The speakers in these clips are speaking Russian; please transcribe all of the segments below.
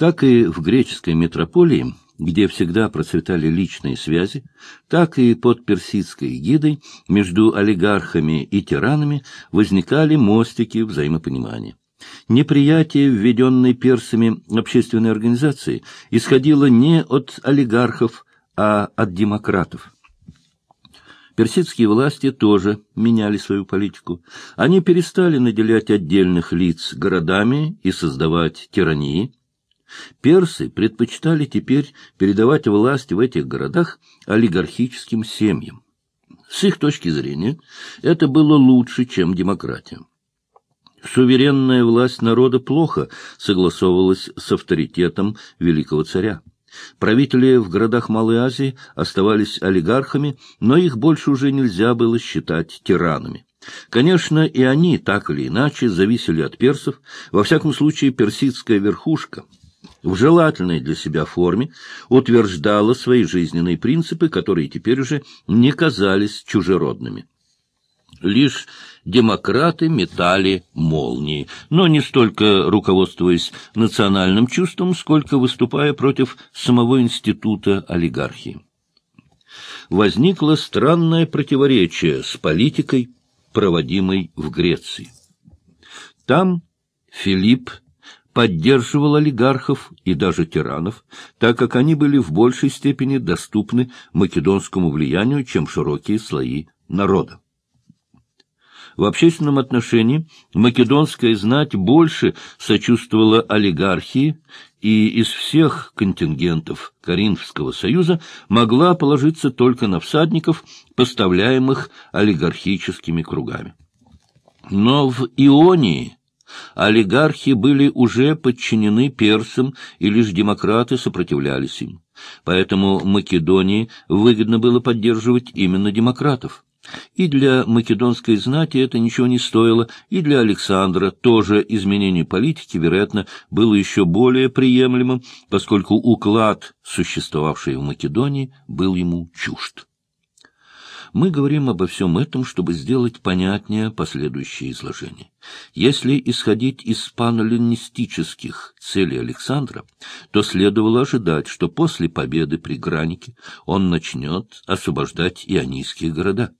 Как и в греческой метрополии, где всегда процветали личные связи, так и под персидской гидой между олигархами и тиранами возникали мостики взаимопонимания. Неприятие введенной персами общественной организации исходило не от олигархов, а от демократов. Персидские власти тоже меняли свою политику. Они перестали наделять отдельных лиц городами и создавать тирании. Персы предпочитали теперь передавать власть в этих городах олигархическим семьям. С их точки зрения это было лучше, чем демократия. Суверенная власть народа плохо согласовывалась с авторитетом великого царя. Правители в городах Малой Азии оставались олигархами, но их больше уже нельзя было считать тиранами. Конечно, и они так или иначе зависели от персов, во всяком случае персидская верхушка в желательной для себя форме утверждала свои жизненные принципы, которые теперь уже не казались чужеродными. Лишь демократы метали молнии, но не столько руководствуясь национальным чувством, сколько выступая против самого института олигархии. Возникло странное противоречие с политикой, проводимой в Греции. Там Филипп поддерживал олигархов и даже тиранов, так как они были в большей степени доступны македонскому влиянию, чем широкие слои народа. В общественном отношении македонская знать больше сочувствовала олигархии и из всех контингентов Коринфского союза могла положиться только на всадников, поставляемых олигархическими кругами. Но в Ионии олигархи были уже подчинены персам, и лишь демократы сопротивлялись им. Поэтому Македонии выгодно было поддерживать именно демократов. И для македонской знати это ничего не стоило, и для Александра тоже изменение политики, вероятно, было еще более приемлемым, поскольку уклад, существовавший в Македонии, был ему чужд. Мы говорим обо всем этом, чтобы сделать понятнее последующее изложение. Если исходить из панолинистических целей Александра, то следовало ожидать, что после победы при Гранике он начнет освобождать ионийские города.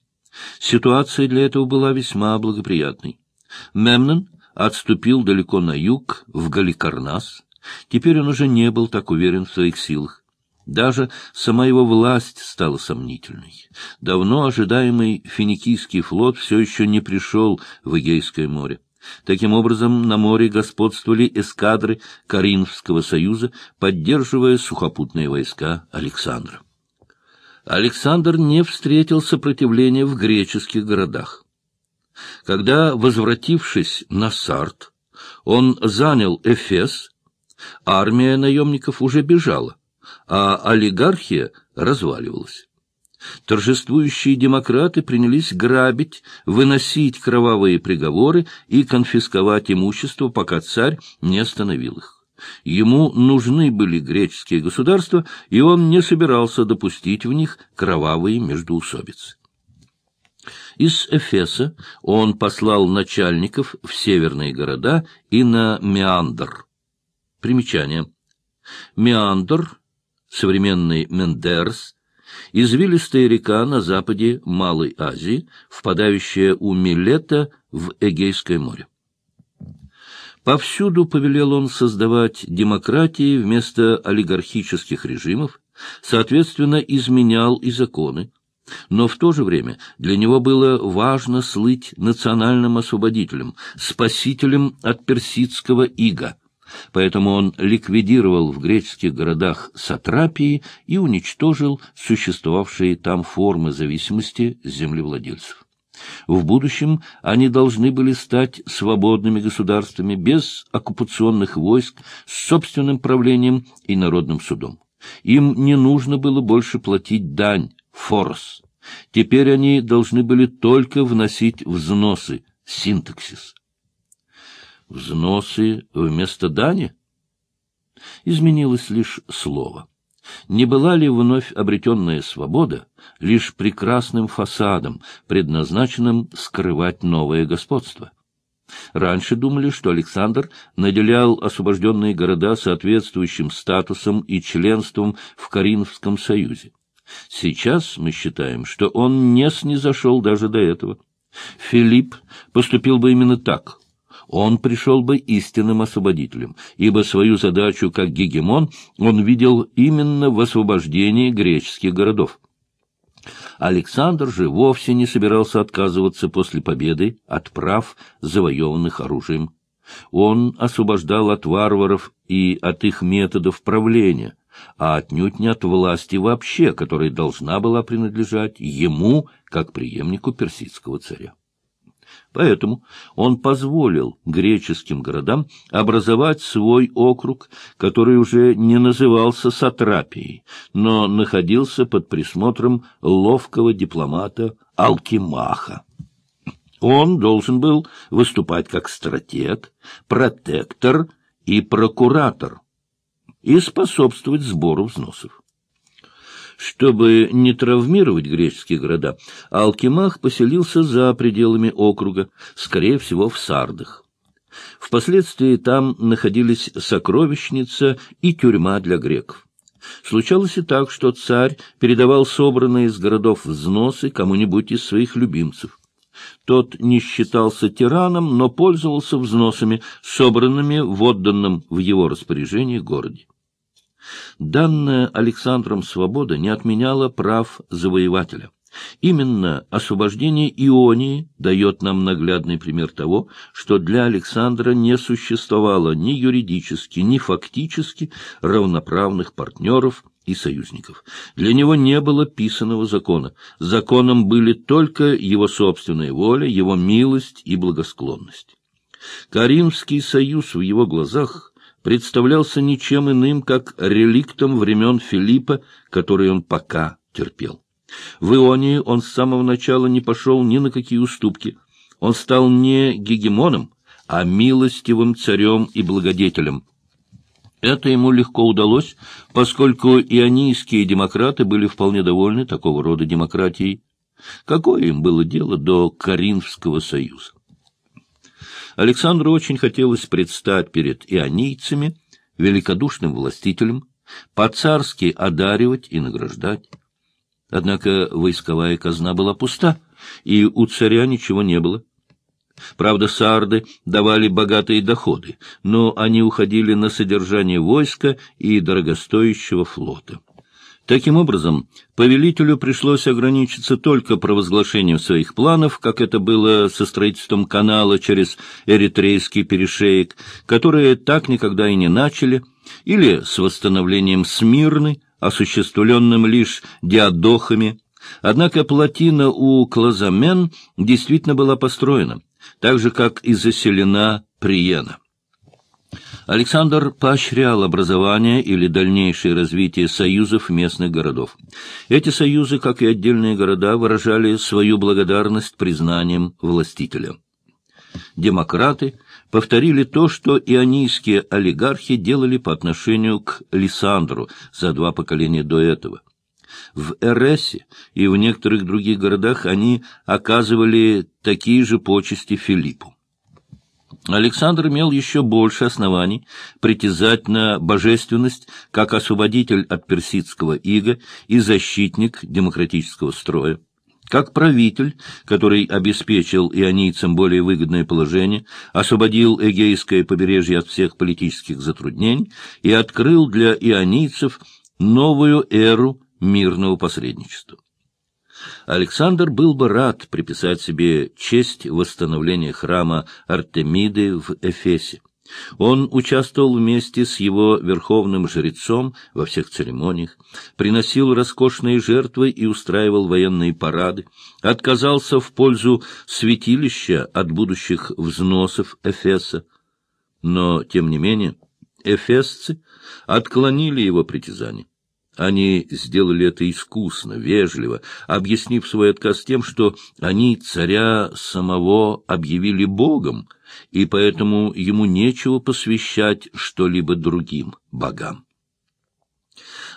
Ситуация для этого была весьма благоприятной. Мемнон отступил далеко на юг, в Галикарнас. Теперь он уже не был так уверен в своих силах. Даже сама его власть стала сомнительной. Давно ожидаемый финикийский флот все еще не пришел в Эгейское море. Таким образом, на море господствовали эскадры Каринфского союза, поддерживая сухопутные войска Александра. Александр не встретил сопротивления в греческих городах. Когда, возвратившись на Сарт, он занял Эфес, армия наемников уже бежала, а олигархия разваливалась. Торжествующие демократы принялись грабить, выносить кровавые приговоры и конфисковать имущество, пока царь не остановил их. Ему нужны были греческие государства, и он не собирался допустить в них кровавые междоусобицы. Из Эфеса он послал начальников в северные города и на Меандр. Примечание. Меандр, современный Мендерс, извилистая река на западе Малой Азии, впадающая у Милета в Эгейское море. Повсюду повелел он создавать демократии вместо олигархических режимов, соответственно, изменял и законы. Но в то же время для него было важно слыть национальным освободителем, спасителем от персидского ига. Поэтому он ликвидировал в греческих городах сатрапии и уничтожил существовавшие там формы зависимости землевладельцев. В будущем они должны были стать свободными государствами без оккупационных войск, с собственным правлением и народным судом. Им не нужно было больше платить дань, форос. Теперь они должны были только вносить взносы, синтаксис. Взносы вместо дани? Изменилось лишь слово. Не была ли вновь обретенная свобода лишь прекрасным фасадом, предназначенным скрывать новое господство? Раньше думали, что Александр наделял освобожденные города соответствующим статусом и членством в Каринфском союзе. Сейчас мы считаем, что он не снизошел даже до этого. Филипп поступил бы именно так. Он пришел бы истинным освободителем, ибо свою задачу как гегемон он видел именно в освобождении греческих городов. Александр же вовсе не собирался отказываться после победы от прав, завоеванных оружием. Он освобождал от варваров и от их методов правления, а отнюдь не от власти вообще, которая должна была принадлежать ему, как преемнику персидского царя. Поэтому он позволил греческим городам образовать свой округ, который уже не назывался Сатрапией, но находился под присмотром ловкого дипломата Алкимаха. Он должен был выступать как стратег, протектор и прокуратор и способствовать сбору взносов. Чтобы не травмировать греческие города, Алкимах поселился за пределами округа, скорее всего, в Сардах. Впоследствии там находились сокровищница и тюрьма для греков. Случалось и так, что царь передавал собранные из городов взносы кому-нибудь из своих любимцев. Тот не считался тираном, но пользовался взносами, собранными в отданном в его распоряжении городе. Данная Александром свобода не отменяла прав завоевателя. Именно освобождение Ионии дает нам наглядный пример того, что для Александра не существовало ни юридически, ни фактически равноправных партнеров и союзников. Для него не было писанного закона. Законом были только его собственная воля, его милость и благосклонность. Каримский союз в его глазах представлялся ничем иным, как реликтом времен Филиппа, который он пока терпел. В Ионии он с самого начала не пошел ни на какие уступки. Он стал не гегемоном, а милостивым царем и благодетелем. Это ему легко удалось, поскольку ионийские демократы были вполне довольны такого рода демократией. Какое им было дело до Каринфского союза? Александру очень хотелось предстать перед ионийцами, великодушным властителем, по-царски одаривать и награждать. Однако войсковая казна была пуста, и у царя ничего не было. Правда, сарды давали богатые доходы, но они уходили на содержание войска и дорогостоящего флота. Таким образом, повелителю пришлось ограничиться только провозглашением своих планов, как это было со строительством канала через Эритрейский перешеек, которые так никогда и не начали, или с восстановлением Смирны, осуществленным лишь диадохами. Однако плотина у Клазамен действительно была построена, так же, как и заселена Приена. Александр поощрял образование или дальнейшее развитие союзов местных городов. Эти союзы, как и отдельные города, выражали свою благодарность признанием властителя. Демократы повторили то, что ионийские олигархи делали по отношению к Лисандру за два поколения до этого. В Эресе и в некоторых других городах они оказывали такие же почести Филиппу. Александр имел еще больше оснований притязать на божественность как освободитель от персидского ига и защитник демократического строя. Как правитель, который обеспечил ионийцам более выгодное положение, освободил Эгейское побережье от всех политических затруднений и открыл для ионийцев новую эру мирного посредничества. Александр был бы рад приписать себе честь восстановления храма Артемиды в Эфесе. Он участвовал вместе с его верховным жрецом во всех церемониях, приносил роскошные жертвы и устраивал военные парады, отказался в пользу святилища от будущих взносов Эфеса. Но, тем не менее, эфесцы отклонили его притязания. Они сделали это искусно, вежливо, объяснив свой отказ тем, что они царя самого объявили богом, и поэтому ему нечего посвящать что-либо другим богам.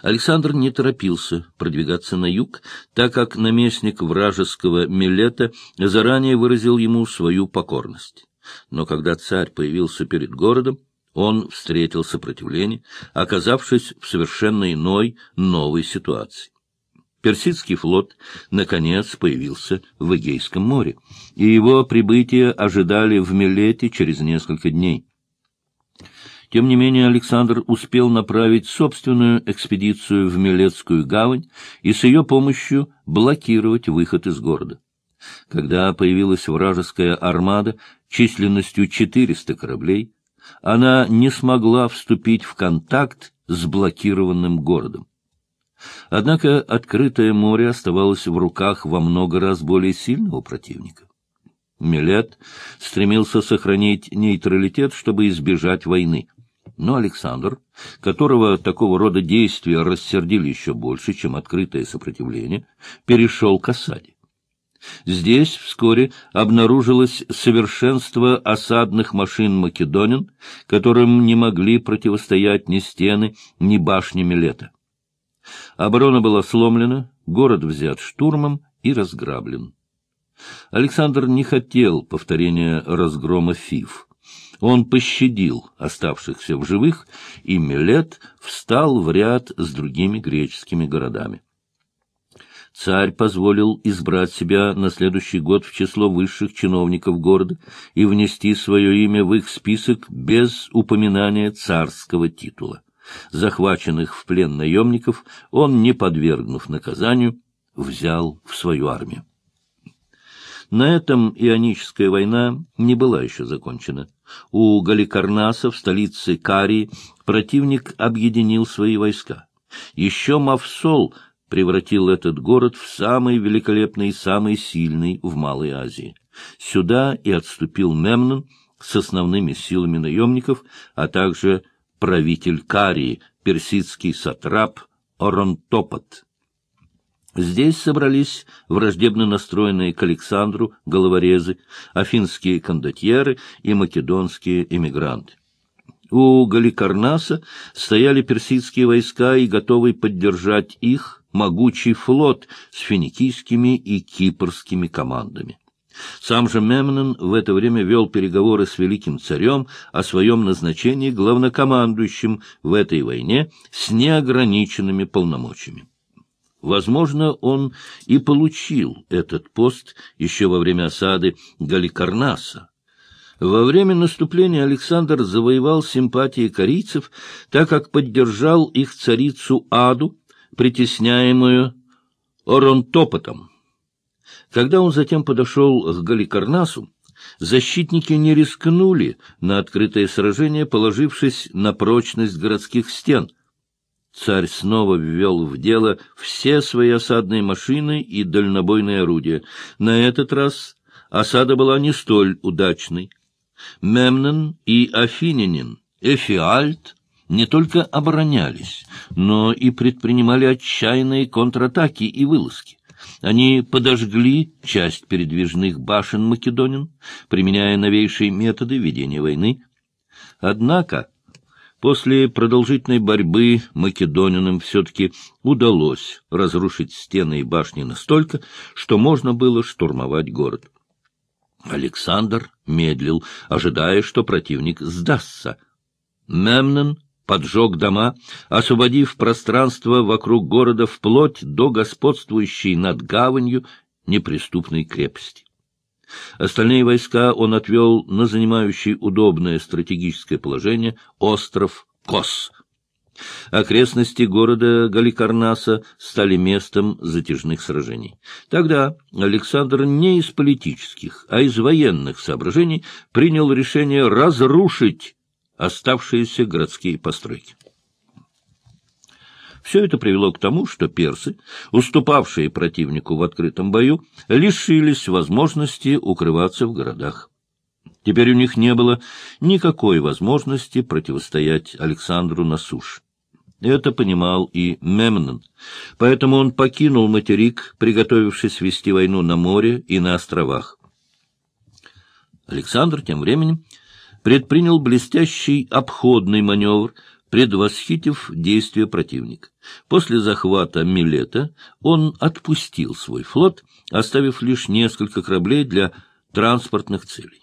Александр не торопился продвигаться на юг, так как наместник вражеского Милета заранее выразил ему свою покорность. Но когда царь появился перед городом, он встретил сопротивление, оказавшись в совершенно иной, новой ситуации. Персидский флот, наконец, появился в Эгейском море, и его прибытие ожидали в Милете через несколько дней. Тем не менее, Александр успел направить собственную экспедицию в Милетскую гавань и с ее помощью блокировать выход из города. Когда появилась вражеская армада численностью 400 кораблей, она не смогла вступить в контакт с блокированным городом. Однако открытое море оставалось в руках во много раз более сильного противника. Милет стремился сохранить нейтралитет, чтобы избежать войны. Но Александр, которого такого рода действия рассердили еще больше, чем открытое сопротивление, перешел к осаде. Здесь вскоре обнаружилось совершенство осадных машин македонин, которым не могли противостоять ни стены, ни башни Милета. Оборона была сломлена, город взят штурмом и разграблен. Александр не хотел повторения разгрома Фив. Он пощадил оставшихся в живых, и Милет встал в ряд с другими греческими городами. Царь позволил избрать себя на следующий год в число высших чиновников города и внести свое имя в их список без упоминания царского титула. Захваченных в плен наемников он, не подвергнув наказанию, взял в свою армию. На этом Ионическая война не была еще закончена. У Галикарнаса в столице Карии противник объединил свои войска. Еще Мавсол превратил этот город в самый великолепный и самый сильный в Малой Азии. Сюда и отступил Мемнон с основными силами наемников, а также правитель Карии, персидский сатрап Оронтопот. Здесь собрались враждебно настроенные к Александру головорезы, афинские кондотьеры и македонские эмигранты. У Галикарнаса стояли персидские войска и готовый поддержать их могучий флот с финикийскими и кипрскими командами. Сам же Мемнон в это время вел переговоры с великим царем о своем назначении главнокомандующим в этой войне с неограниченными полномочиями. Возможно, он и получил этот пост еще во время осады Галикарнаса. Во время наступления Александр завоевал симпатии корейцев, так как поддержал их царицу Аду, притесняемую Оронтопотом. Когда он затем подошел к Галикарнасу, защитники не рискнули на открытое сражение, положившись на прочность городских стен. Царь снова ввел в дело все свои осадные машины и дальнобойные орудия. На этот раз осада была не столь удачной. Мемнон и Афининин, Эфиальт не только оборонялись, но и предпринимали отчаянные контратаки и вылазки. Они подожгли часть передвижных башен македонин, применяя новейшие методы ведения войны. Однако после продолжительной борьбы македонинам все-таки удалось разрушить стены и башни настолько, что можно было штурмовать город. Александр медлил, ожидая, что противник сдастся. Мемнон поджег дома, освободив пространство вокруг города вплоть до господствующей над гаванью неприступной крепости. Остальные войска он отвел на занимающий удобное стратегическое положение остров Кос. Окрестности города Галикарнаса стали местом затяжных сражений. Тогда Александр не из политических, а из военных соображений принял решение разрушить оставшиеся городские постройки. Все это привело к тому, что персы, уступавшие противнику в открытом бою, лишились возможности укрываться в городах. Теперь у них не было никакой возможности противостоять Александру на суше. Это понимал и Мемнон, поэтому он покинул материк, приготовившись вести войну на море и на островах. Александр тем временем предпринял блестящий обходный маневр, предвосхитив действия противника. После захвата Милета он отпустил свой флот, оставив лишь несколько кораблей для транспортных целей.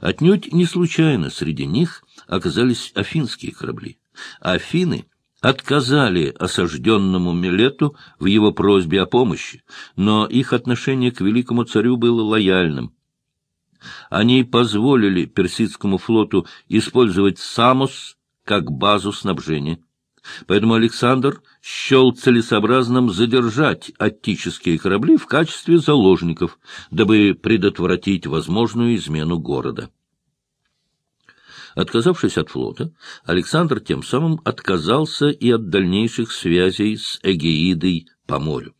Отнюдь не случайно среди них оказались афинские корабли. Афины отказали осажденному Милету в его просьбе о помощи, но их отношение к великому царю было лояльным. Они позволили персидскому флоту использовать Самос как базу снабжения. Поэтому Александр счел целесообразным задержать аттические корабли в качестве заложников, дабы предотвратить возможную измену города. Отказавшись от флота, Александр тем самым отказался и от дальнейших связей с Эгеидой по морю.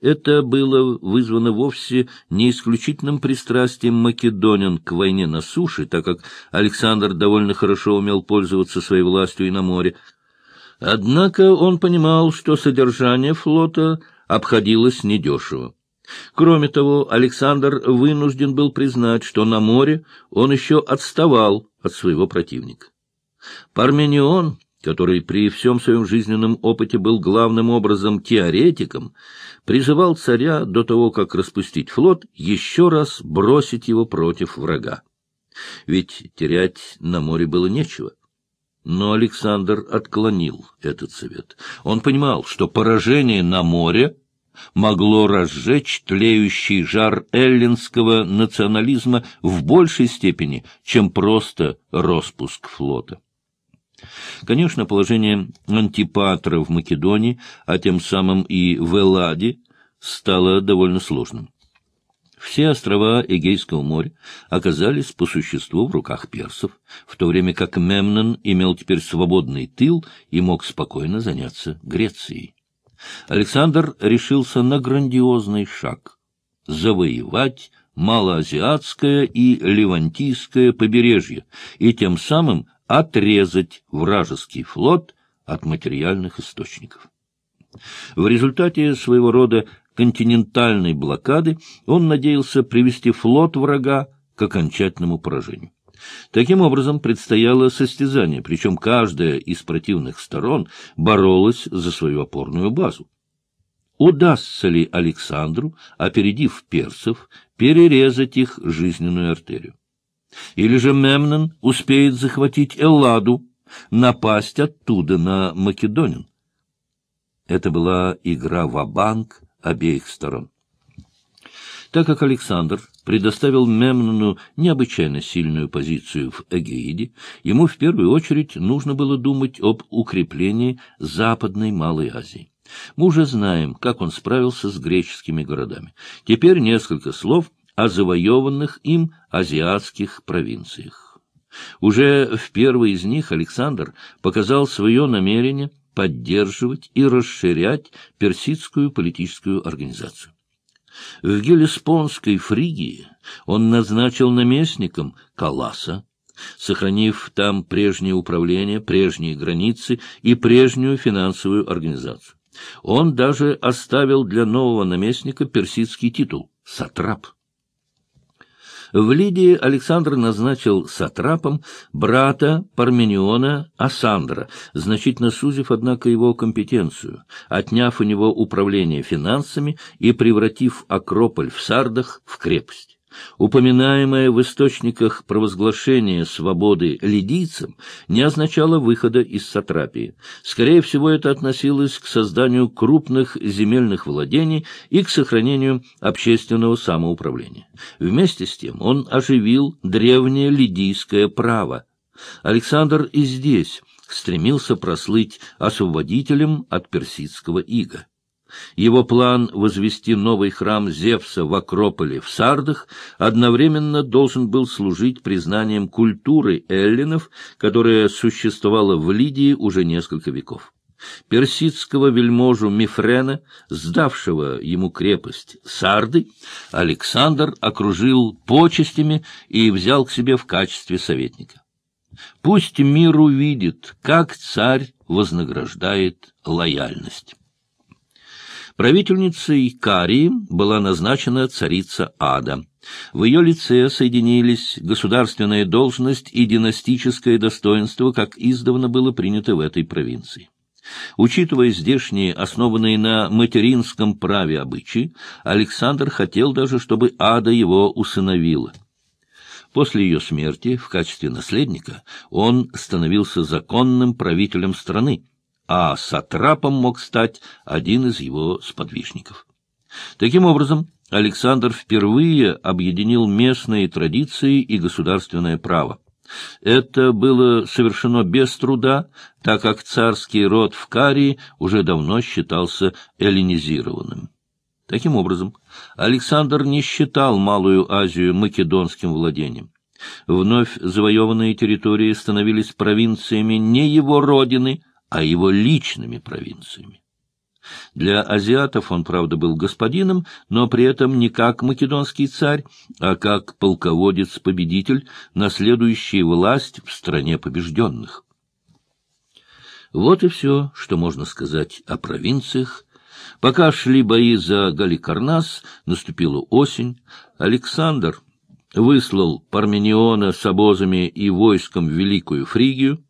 Это было вызвано вовсе не исключительным пристрастием македонян к войне на суше, так как Александр довольно хорошо умел пользоваться своей властью и на море. Однако он понимал, что содержание флота обходилось недешево. Кроме того, Александр вынужден был признать, что на море он еще отставал от своего противника. Парменион, который при всем своем жизненном опыте был главным образом теоретиком, призывал царя до того, как распустить флот, еще раз бросить его против врага. Ведь терять на море было нечего. Но Александр отклонил этот совет. Он понимал, что поражение на море могло разжечь тлеющий жар эллинского национализма в большей степени, чем просто распуск флота. Конечно, положение Антипатра в Македонии, а тем самым и в Элладе, стало довольно сложным. Все острова Эгейского моря оказались по существу в руках персов, в то время как Мемнон имел теперь свободный тыл и мог спокойно заняться Грецией. Александр решился на грандиозный шаг — завоевать малоазиатское и левантийское побережье и тем самым отрезать вражеский флот от материальных источников. В результате своего рода континентальной блокады он надеялся привести флот врага к окончательному поражению. Таким образом, предстояло состязание, причем каждая из противных сторон боролась за свою опорную базу. Удастся ли Александру, опередив персов, перерезать их жизненную артерию? Или же Мемнон успеет захватить Элладу, напасть оттуда на Македонин? Это была игра в банк обеих сторон. Так как Александр предоставил Мемнону необычайно сильную позицию в Эгеиде, ему в первую очередь нужно было думать об укреплении Западной Малой Азии. Мы уже знаем, как он справился с греческими городами. Теперь несколько слов о завоеванных им азиатских провинциях. Уже в первой из них Александр показал свое намерение поддерживать и расширять персидскую политическую организацию. В Гелеспонской Фригии он назначил наместником Каласа, сохранив там прежнее управление, прежние границы и прежнюю финансовую организацию. Он даже оставил для нового наместника персидский титул — сатрап. В Лидии Александр назначил сатрапом брата Пармениона Асандра, значительно сузив, однако, его компетенцию, отняв у него управление финансами и превратив Акрополь в Сардах в крепость. Упоминаемое в источниках провозглашение свободы лидийцам не означало выхода из сатрапии. Скорее всего, это относилось к созданию крупных земельных владений и к сохранению общественного самоуправления. Вместе с тем он оживил древнее лидийское право. Александр и здесь стремился прослыть освободителем от персидского ига. Его план возвести новый храм Зевса в Акрополе в Сардах одновременно должен был служить признанием культуры эллинов, которая существовала в Лидии уже несколько веков. Персидского вельможу Мифрена, сдавшего ему крепость Сарды, Александр окружил почестями и взял к себе в качестве советника. Пусть мир увидит, как царь вознаграждает лояльность. Правительницей Карии была назначена царица Ада. В ее лице соединились государственная должность и династическое достоинство, как издавна было принято в этой провинции. Учитывая здешние, основанные на материнском праве обычаи, Александр хотел даже, чтобы Ада его усыновила. После ее смерти в качестве наследника он становился законным правителем страны, а сатрапом мог стать один из его сподвижников. Таким образом, Александр впервые объединил местные традиции и государственное право. Это было совершено без труда, так как царский род в Карии уже давно считался эллинизированным. Таким образом, Александр не считал Малую Азию македонским владением. Вновь завоеванные территории становились провинциями не его родины, а его личными провинциями. Для азиатов он, правда, был господином, но при этом не как македонский царь, а как полководец-победитель, наследующий власть в стране побежденных. Вот и все, что можно сказать о провинциях. Пока шли бои за Галикарнас, наступила осень. Александр выслал Пармениона с обозами и войском в Великую Фригию,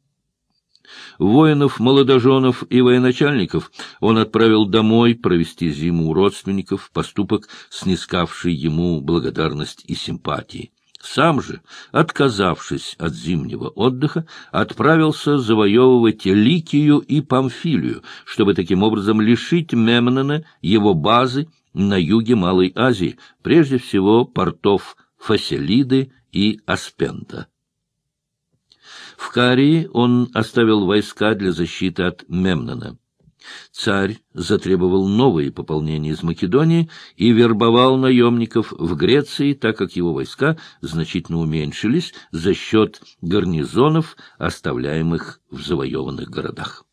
Воинов, молодоженов и военачальников он отправил домой провести зиму у родственников, поступок, снискавший ему благодарность и симпатии. Сам же, отказавшись от зимнего отдыха, отправился завоевывать Ликию и Памфилию, чтобы таким образом лишить Мемнона его базы на юге Малой Азии, прежде всего портов Фаселиды и Аспента. В Карии он оставил войска для защиты от Мемнона. Царь затребовал новые пополнения из Македонии и вербовал наемников в Греции, так как его войска значительно уменьшились за счет гарнизонов, оставляемых в завоеванных городах.